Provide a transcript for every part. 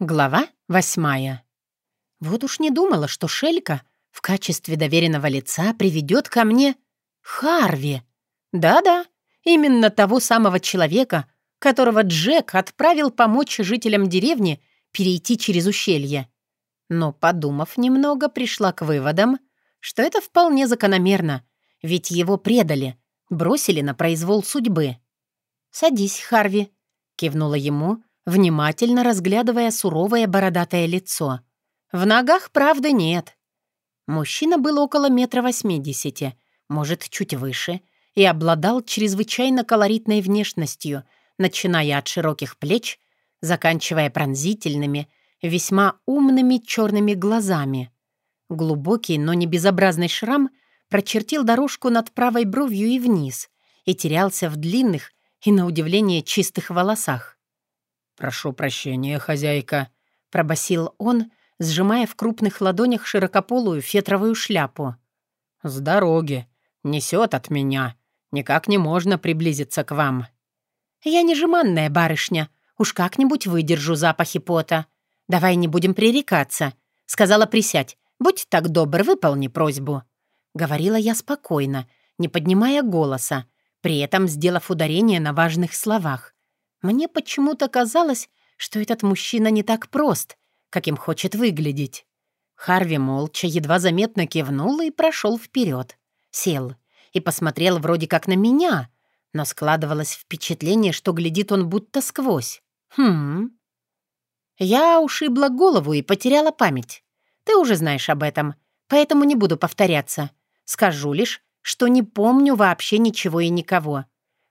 Глава восьмая. Вот уж не думала, что Шелька в качестве доверенного лица приведет ко мне Харви. Да-да, именно того самого человека, которого Джек отправил помочь жителям деревни перейти через ущелье. Но, подумав немного, пришла к выводам, что это вполне закономерно, ведь его предали, бросили на произвол судьбы. «Садись, Харви», — кивнула ему, — внимательно разглядывая суровое бородатое лицо. В ногах, правда, нет. Мужчина был около метра восьмидесяти, может, чуть выше, и обладал чрезвычайно колоритной внешностью, начиная от широких плеч, заканчивая пронзительными, весьма умными черными глазами. Глубокий, но не безобразный шрам прочертил дорожку над правой бровью и вниз и терялся в длинных и, на удивление, чистых волосах. «Прошу прощения, хозяйка», — пробасил он, сжимая в крупных ладонях широкополую фетровую шляпу. «С дороги. Несет от меня. Никак не можно приблизиться к вам». «Я не жеманная барышня. Уж как-нибудь выдержу запахи пота. Давай не будем пререкаться», — сказала присядь. «Будь так добр, выполни просьбу». Говорила я спокойно, не поднимая голоса, при этом сделав ударение на важных словах. Мне почему-то казалось, что этот мужчина не так прост, каким хочет выглядеть. Харви молча, едва заметно кивнул и прошел вперед. Сел и посмотрел вроде как на меня, но складывалось впечатление, что глядит он будто сквозь. Хм. Я ушибла голову и потеряла память. Ты уже знаешь об этом, поэтому не буду повторяться. Скажу лишь, что не помню вообще ничего и никого.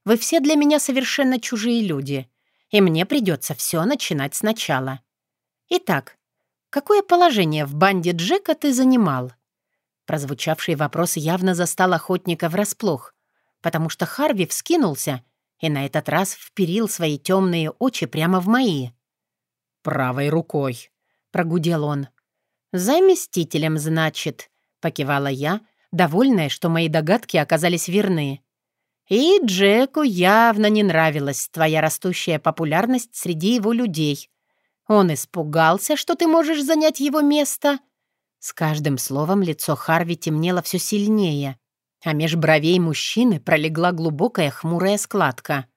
Вы все для меня совершенно чужие люди, и мне придется все начинать сначала. Итак, какое положение в банде Джека ты занимал?» Прозвучавший вопрос явно застал охотника врасплох, потому что Харви вскинулся и на этот раз вперил свои темные очи прямо в мои. «Правой рукой», — прогудел он. «Заместителем, значит», — покивала я, довольная, что мои догадки оказались верны. И Джеку явно не нравилась твоя растущая популярность среди его людей. Он испугался, что ты можешь занять его место. С каждым словом лицо Харви темнело все сильнее, а меж бровей мужчины пролегла глубокая хмурая складка.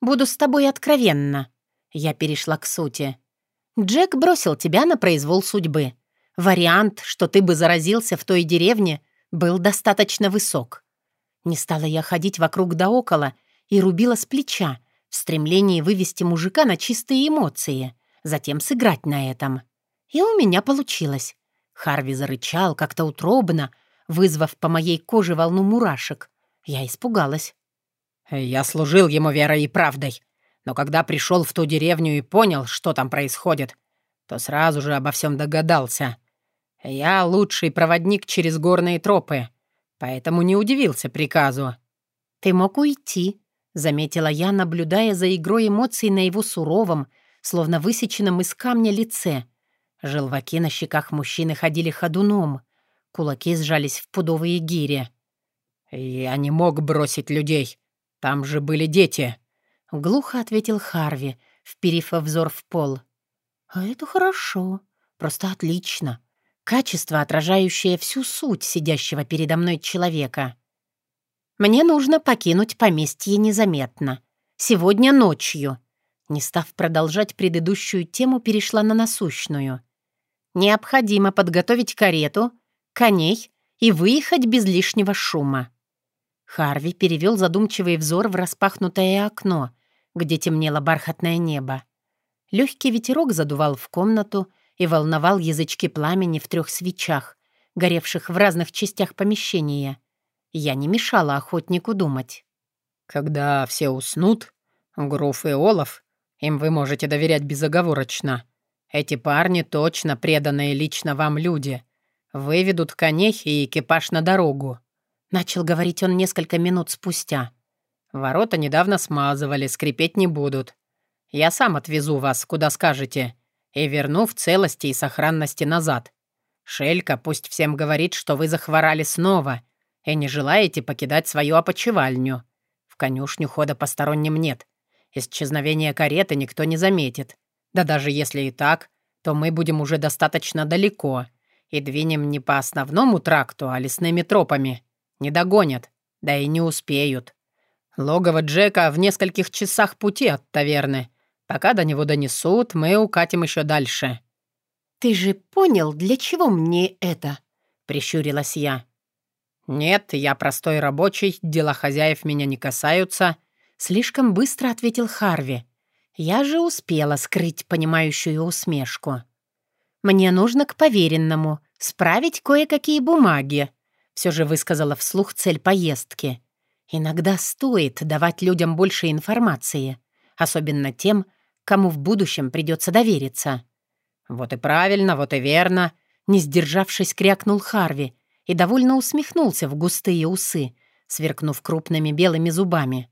«Буду с тобой откровенна». Я перешла к сути. «Джек бросил тебя на произвол судьбы. Вариант, что ты бы заразился в той деревне, был достаточно высок. Не стала я ходить вокруг да около и рубила с плеча, в стремлении вывести мужика на чистые эмоции, затем сыграть на этом. И у меня получилось. Харви зарычал как-то утробно, вызвав по моей коже волну мурашек. Я испугалась. «Я служил ему верой и правдой, но когда пришел в ту деревню и понял, что там происходит, то сразу же обо всем догадался. Я лучший проводник через горные тропы, поэтому не удивился приказу. «Ты мог уйти», — заметила я, наблюдая за игрой эмоций на его суровом, словно высеченном из камня лице. Желваки на щеках мужчины ходили ходуном, кулаки сжались в пудовые гири. «Я не мог бросить людей. Там же были дети», — глухо ответил Харви, вперив взор в пол. «А это хорошо, просто отлично. Качество, отражающее всю суть сидящего передо мной человека. Мне нужно покинуть поместье незаметно. Сегодня ночью. Не став продолжать предыдущую тему, перешла на насущную. Необходимо подготовить карету, коней и выехать без лишнего шума. Харви перевел задумчивый взор в распахнутое окно, где темнело бархатное небо. Легкий ветерок задувал в комнату, и волновал язычки пламени в трех свечах, горевших в разных частях помещения. Я не мешала охотнику думать. «Когда все уснут, Груф и Олаф, им вы можете доверять безоговорочно. Эти парни точно преданные лично вам люди. Выведут коней и экипаж на дорогу», — начал говорить он несколько минут спустя. «Ворота недавно смазывали, скрипеть не будут. Я сам отвезу вас, куда скажете, и верну в целости и сохранности назад. Шелька пусть всем говорит, что вы захворали снова и не желаете покидать свою опочивальню. В конюшню хода посторонним нет. Исчезновение кареты никто не заметит. Да даже если и так, то мы будем уже достаточно далеко и двинем не по основному тракту, а лесными тропами. Не догонят, да и не успеют. Логово Джека в нескольких часах пути от таверны. Пока до него донесут, мы укатим еще дальше». «Ты же понял, для чего мне это?» — прищурилась я. «Нет, я простой рабочий, дела хозяев меня не касаются», — слишком быстро ответил Харви. Я же успела скрыть понимающую усмешку. «Мне нужно к поверенному, справить кое-какие бумаги», — все же высказала вслух цель поездки. «Иногда стоит давать людям больше информации, особенно тем, кому в будущем придется довериться». «Вот и правильно, вот и верно», — не сдержавшись, крякнул Харви и довольно усмехнулся в густые усы, сверкнув крупными белыми зубами.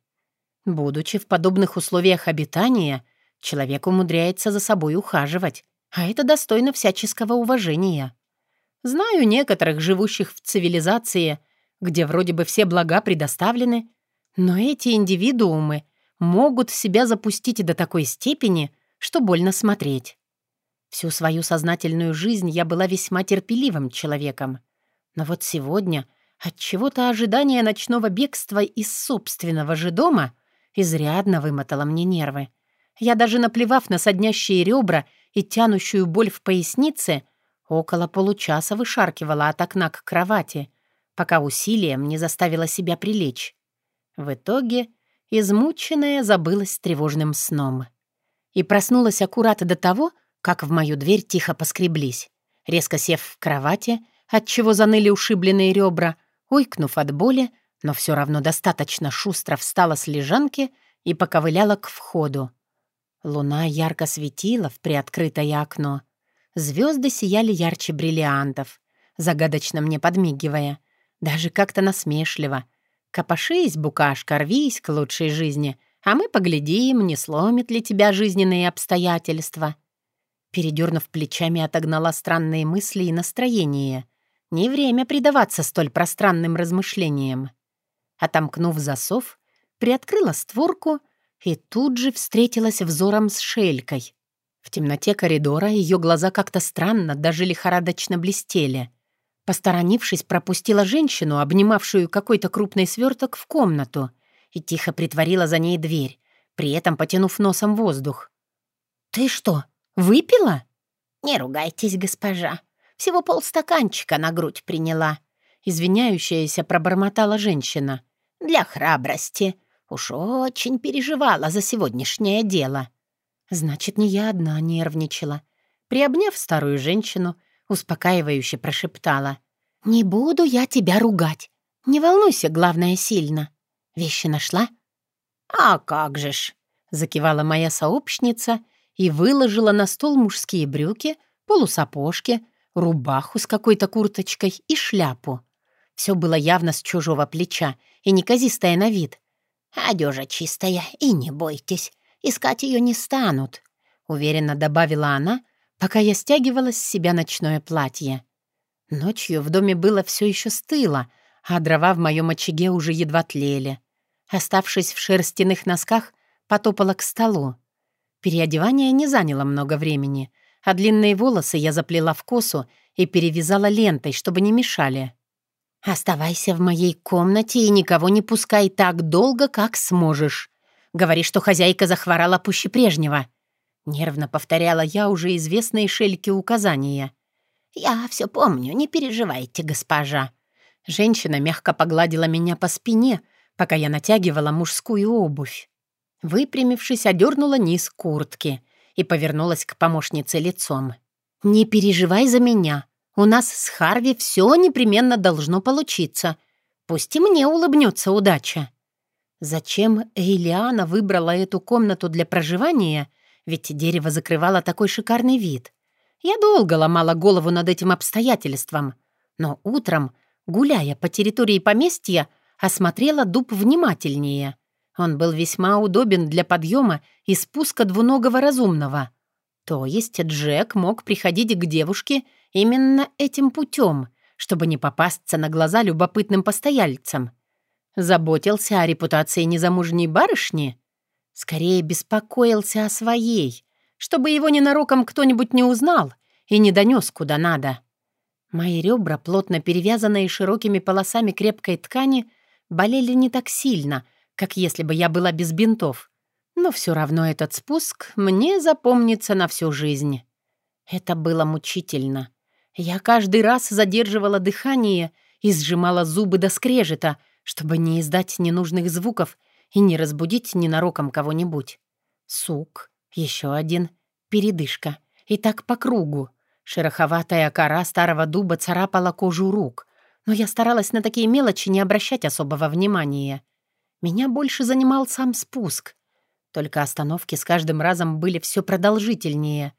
Будучи в подобных условиях обитания, человек умудряется за собой ухаживать, а это достойно всяческого уважения. Знаю некоторых, живущих в цивилизации, где вроде бы все блага предоставлены, но эти индивидуумы могут себя запустить до такой степени, что больно смотреть. Всю свою сознательную жизнь я была весьма терпеливым человеком. Но вот сегодня от чего-то ожидание ночного бегства из собственного же дома изрядно вымотало мне нервы. Я даже наплевав на соднящие ребра и тянущую боль в пояснице, около получаса вышаркивала от окна к кровати, пока усилием не заставила себя прилечь. В итоге измученная забылась тревожным сном. И проснулась аккурат до того, как в мою дверь тихо поскреблись. Резко сев в кровати, отчего заныли ушибленные ребра, уйкнув от боли, но все равно достаточно шустро встала с лежанки и поковыляла к входу. Луна ярко светила в приоткрытое окно. Звезды сияли ярче бриллиантов, загадочно мне подмигивая, даже как-то насмешливо. «Копошись, букашка, рвись к лучшей жизни, а мы поглядим, не сломит ли тебя жизненные обстоятельства». Передернув плечами, отогнала странные мысли и настроение. Не время предаваться столь пространным размышлениям. Отомкнув засов, приоткрыла створку и тут же встретилась взором с Шелькой. В темноте коридора ее глаза как-то странно, даже лихорадочно блестели. Посторонившись, пропустила женщину, обнимавшую какой-то крупный сверток, в комнату и тихо притворила за ней дверь, при этом потянув носом воздух. «Ты что, «Выпила?» «Не ругайтесь, госпожа. Всего полстаканчика на грудь приняла». Извиняющаяся пробормотала женщина. «Для храбрости. Уж очень переживала за сегодняшнее дело». Значит, не я одна нервничала. Приобняв старую женщину, успокаивающе прошептала. «Не буду я тебя ругать. Не волнуйся, главное, сильно. Вещи нашла?» «А как же ж!» — закивала моя сообщница и выложила на стол мужские брюки, полусапожки, рубаху с какой-то курточкой и шляпу. Все было явно с чужого плеча и неказистое на вид. «Одежа чистая, и не бойтесь, искать ее не станут», — уверенно добавила она, пока я стягивала с себя ночное платье. Ночью в доме было все еще стыло, а дрова в моем очаге уже едва тлели. Оставшись в шерстяных носках, потопала к столу. Переодевание не заняло много времени, а длинные волосы я заплела в косу и перевязала лентой, чтобы не мешали. «Оставайся в моей комнате и никого не пускай так долго, как сможешь. Говори, что хозяйка захворала пуще прежнего». Нервно повторяла я уже известные шельки указания. «Я все помню, не переживайте, госпожа». Женщина мягко погладила меня по спине, пока я натягивала мужскую обувь. Выпрямившись, одернула низ куртки и повернулась к помощнице лицом. «Не переживай за меня. У нас с Харви все непременно должно получиться. Пусть и мне улыбнется удача». Зачем Эйлиана выбрала эту комнату для проживания? Ведь дерево закрывало такой шикарный вид. Я долго ломала голову над этим обстоятельством. Но утром, гуляя по территории поместья, осмотрела дуб внимательнее. Он был весьма удобен для подъема и спуска двуногого разумного. То есть Джек мог приходить к девушке именно этим путем, чтобы не попасться на глаза любопытным постояльцам. Заботился о репутации незамужней барышни? Скорее беспокоился о своей, чтобы его ненароком кто-нибудь не узнал и не донес куда надо. Мои ребра, плотно перевязанные широкими полосами крепкой ткани, болели не так сильно, как если бы я была без бинтов. Но все равно этот спуск мне запомнится на всю жизнь. Это было мучительно. Я каждый раз задерживала дыхание и сжимала зубы до скрежета, чтобы не издать ненужных звуков и не разбудить ненароком кого-нибудь. Сук, еще один, передышка. И так по кругу. Шероховатая кора старого дуба царапала кожу рук, но я старалась на такие мелочи не обращать особого внимания. Меня больше занимал сам спуск. Только остановки с каждым разом были все продолжительнее.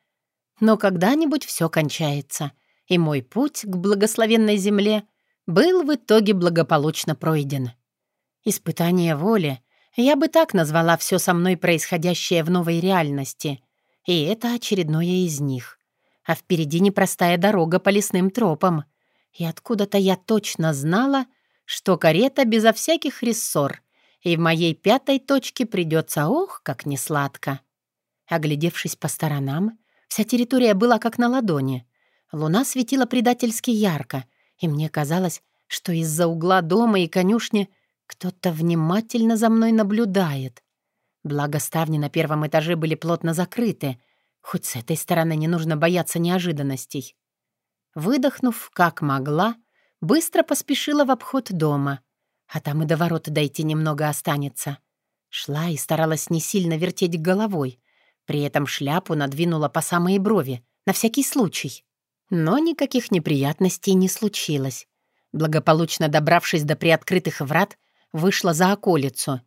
Но когда-нибудь все кончается, и мой путь к благословенной земле был в итоге благополучно пройден. Испытание воли — я бы так назвала все со мной происходящее в новой реальности. И это очередное из них. А впереди непростая дорога по лесным тропам. И откуда-то я точно знала, что карета безо всяких рессор, и в моей пятой точке придется, ох, как несладко. Оглядевшись по сторонам, вся территория была как на ладони. Луна светила предательски ярко, и мне казалось, что из-за угла дома и конюшни — кто-то внимательно за мной наблюдает. Благо ставни на первом этаже были плотно закрыты, хоть с этой стороны не нужно бояться неожиданностей. Выдохнув, как могла, быстро поспешила в обход дома, а там и до ворот дойти немного останется. Шла и старалась не сильно вертеть головой, при этом шляпу надвинула по самые брови, на всякий случай. Но никаких неприятностей не случилось. Благополучно добравшись до приоткрытых врат, вышла за околицу.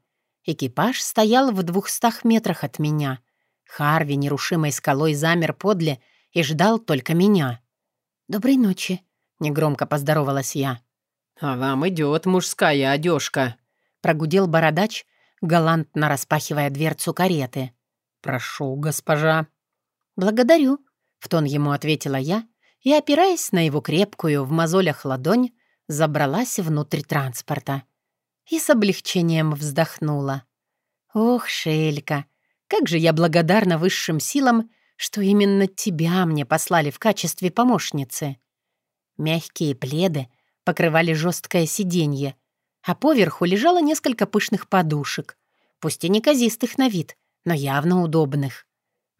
Экипаж стоял в двухстах метрах от меня. Харви нерушимой скалой замер подле и ждал только меня. «Доброй ночи», — негромко поздоровалась я. «А вам идет мужская одежка», — прогудел бородач, галантно распахивая дверцу кареты. «Прошу, госпожа». «Благодарю», — в тон ему ответила я и, опираясь на его крепкую в мозолях ладонь, забралась внутрь транспорта и с облегчением вздохнула. «Ох, Шелька, как же я благодарна высшим силам, что именно тебя мне послали в качестве помощницы». Мягкие пледы покрывали жесткое сиденье, а поверху лежало несколько пышных подушек, пусть и неказистых на вид, но явно удобных.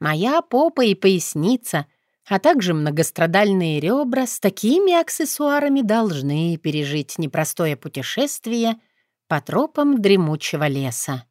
Моя попа и поясница, а также многострадальные ребра с такими аксессуарами должны пережить непростое путешествие — по тропам дремучего леса.